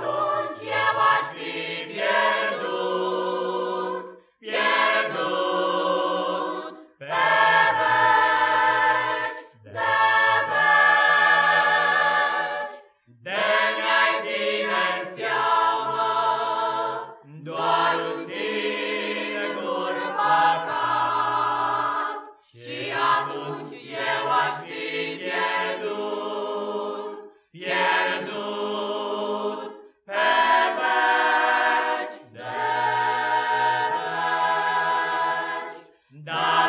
또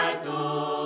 Cristo.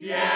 Yeah.